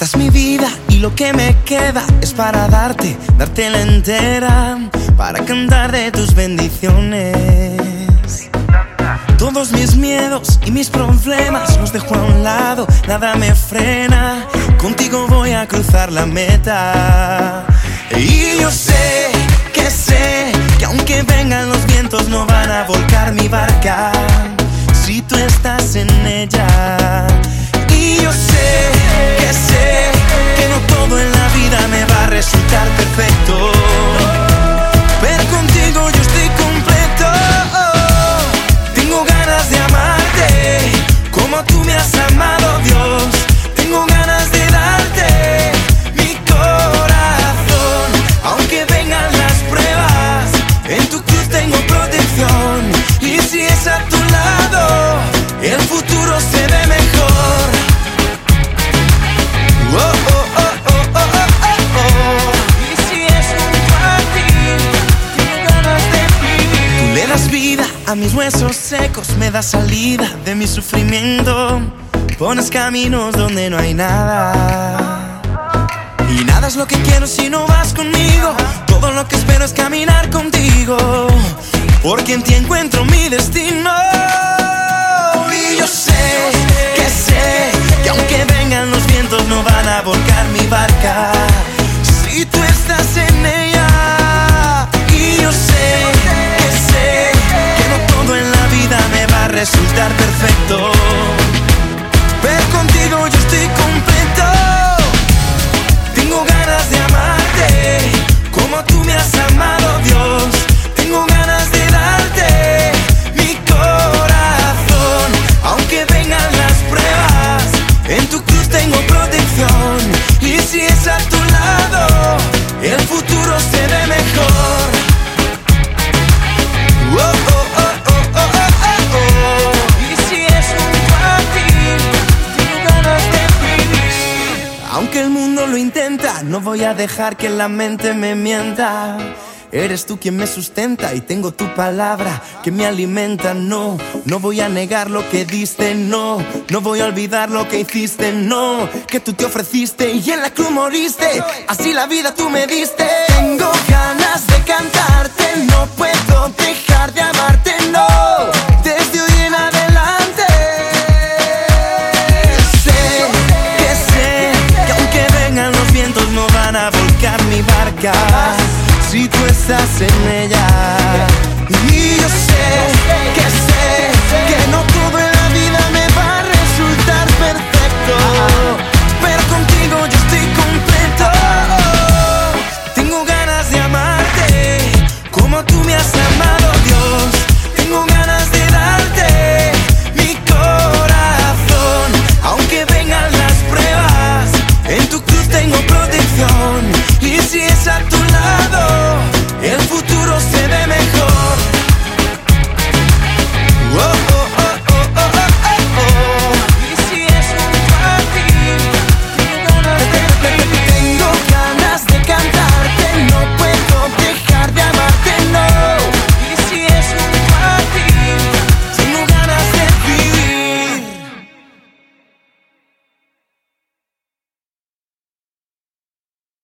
Esta es mi vida y lo que me queda es para darte, darte la entera, para cantar de tus bendiciones. Todos mis miedos y mis problemas los dejo a un lado, nada me frena. Contigo voy a cruzar la meta. Y yo sé que sé que aunque vengan los vientos no van a volcar mi barca si tú estás en ella. Resultar perfecto. Pero contigo yo estoy completo. Tengo ganas de amarte como tú me has amado, Dios. Tengo ganas de darte mi corazón. Aunque vengan las pruebas, en tu cruz tengo protección. Y si es a tu lado, el futuro se ve mejor. A mis huesos secos, me das salida de mi sufrimiento. Pones caminos donde no hay nada. Y nada es lo que quiero si no vas conmigo. Todo lo que espero es caminar contigo. Porque en ti encuentro mi destino. No voy a dejar que la mente me mienta. Eres tú quien me sustenta y tengo tu palabra que me alimenta. No, no voy a negar lo que diste, no, no voy a olvidar lo que hiciste, no, que tú te ofreciste y en la cruz moriste. Así la vida tú me diste. Tengo ganas de cantarte, no puedo dejar de amarte, no, si tú estás en ella. Y yo sé que sé que no